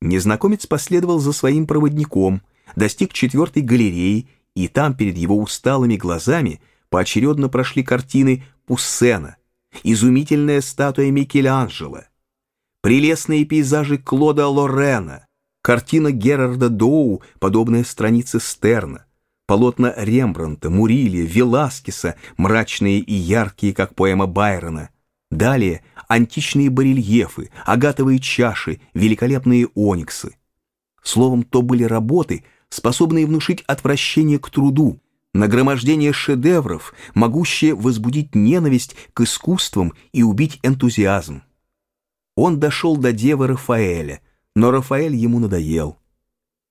Незнакомец последовал за своим проводником, достиг четвертой галереи, и там перед его усталыми глазами поочередно прошли картины Пуссена, изумительная статуя Микеланджело, прелестные пейзажи Клода Лорена, картина Герарда Доу, подобная странице Стерна, полотна Рембранта, Мурилия, Веласкеса, мрачные и яркие, как поэма Байрона. Далее античные барельефы, агатовые чаши, великолепные ониксы. Словом, то были работы, способные внушить отвращение к труду, нагромождение шедевров, могущее возбудить ненависть к искусствам и убить энтузиазм. Он дошел до девы Рафаэля, но Рафаэль ему надоел.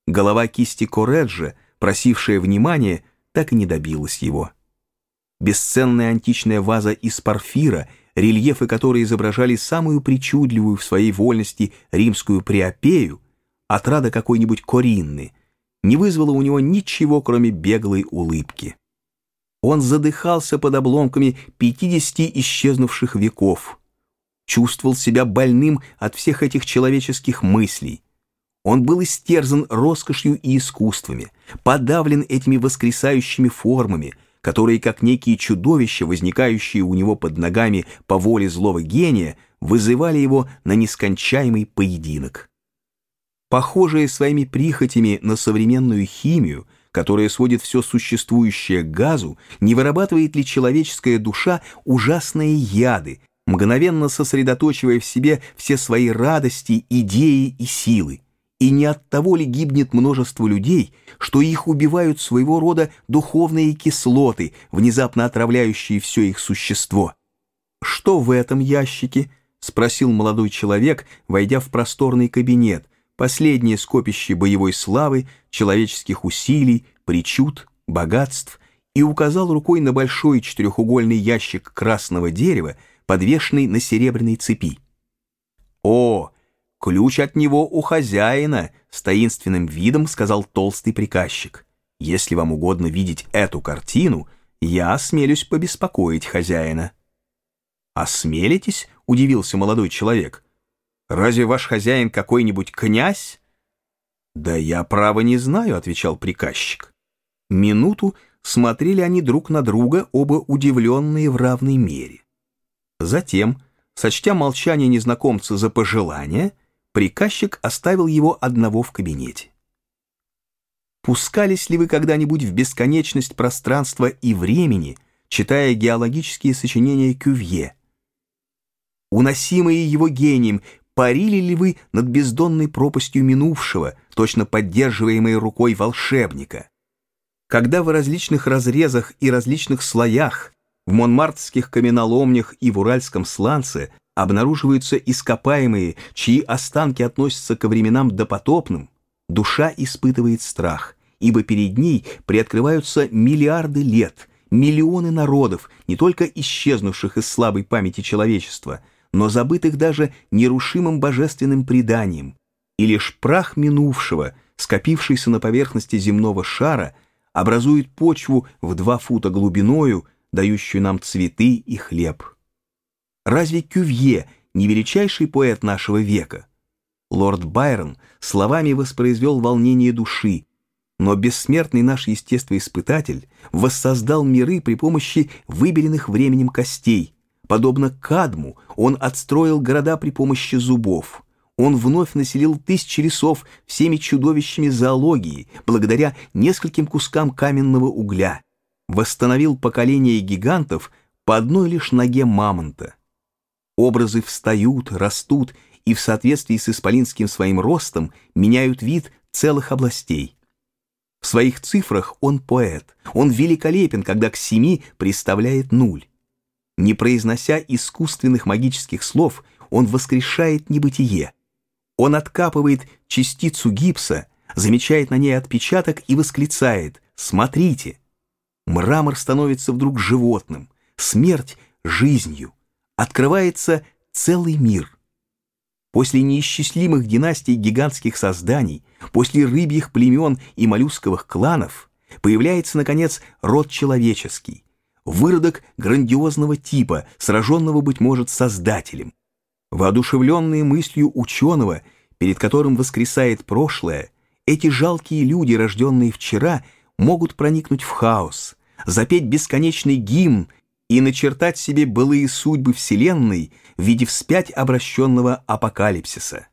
Голова кисти Кореджа, просившая внимания, так и не добилась его. Бесценная античная ваза из парфира, рельефы которой изображали самую причудливую в своей вольности римскую приопею, отрада какой-нибудь Коринны, не вызвала у него ничего, кроме беглой улыбки. Он задыхался под обломками пятидесяти исчезнувших веков, чувствовал себя больным от всех этих человеческих мыслей. Он был истерзан роскошью и искусствами, подавлен этими воскресающими формами, которые, как некие чудовища, возникающие у него под ногами по воле злого гения, вызывали его на нескончаемый поединок. Похожие своими прихотями на современную химию, которая сводит все существующее к газу, не вырабатывает ли человеческая душа ужасные яды, мгновенно сосредоточивая в себе все свои радости, идеи и силы. И не от того ли гибнет множество людей, что их убивают своего рода духовные кислоты, внезапно отравляющие все их существо? «Что в этом ящике?» — спросил молодой человек, войдя в просторный кабинет, последнее скопище боевой славы, человеческих усилий, причуд, богатств, и указал рукой на большой четырехугольный ящик красного дерева, подвешенный на серебряной цепи. «О, ключ от него у хозяина!» — с таинственным видом сказал толстый приказчик. «Если вам угодно видеть эту картину, я осмелюсь побеспокоить хозяина». «Осмелитесь?» — удивился молодой человек. «Разве ваш хозяин какой-нибудь князь?» «Да я право не знаю», — отвечал приказчик. Минуту смотрели они друг на друга, оба удивленные в равной мере. Затем, сочтя молчание незнакомца за пожелание, приказчик оставил его одного в кабинете. Пускались ли вы когда-нибудь в бесконечность пространства и времени, читая геологические сочинения Кювье? Уносимые его гением, парили ли вы над бездонной пропастью минувшего, точно поддерживаемой рукой волшебника? Когда в различных разрезах и различных слоях в монмартских каменоломнях и в уральском сланце обнаруживаются ископаемые, чьи останки относятся ко временам допотопным, душа испытывает страх, ибо перед ней приоткрываются миллиарды лет, миллионы народов, не только исчезнувших из слабой памяти человечества, но забытых даже нерушимым божественным преданием, и лишь прах минувшего, скопившийся на поверхности земного шара, образует почву в два фута глубиною, дающую нам цветы и хлеб. Разве Кювье не величайший поэт нашего века? Лорд Байрон словами воспроизвел волнение души, но бессмертный наш естествоиспытатель воссоздал миры при помощи выбеленных временем костей. Подобно Кадму, он отстроил города при помощи зубов. Он вновь населил тысячи лесов всеми чудовищами зоологии, благодаря нескольким кускам каменного угля восстановил поколение гигантов по одной лишь ноге мамонта. Образы встают, растут и в соответствии с исполинским своим ростом меняют вид целых областей. В своих цифрах он поэт, он великолепен, когда к семи представляет нуль. Не произнося искусственных магических слов, он воскрешает небытие. Он откапывает частицу гипса, замечает на ней отпечаток и восклицает «Смотрите!» Мрамор становится вдруг животным, смерть — жизнью. Открывается целый мир. После неисчислимых династий гигантских созданий, после рыбьих племен и моллюсковых кланов, появляется, наконец, род человеческий, выродок грандиозного типа, сраженного, быть может, создателем. Воодушевленные мыслью ученого, перед которым воскресает прошлое, эти жалкие люди, рожденные вчера, могут проникнуть в хаос, запеть бесконечный гимн и начертать себе былые судьбы Вселенной в виде вспять обращенного апокалипсиса.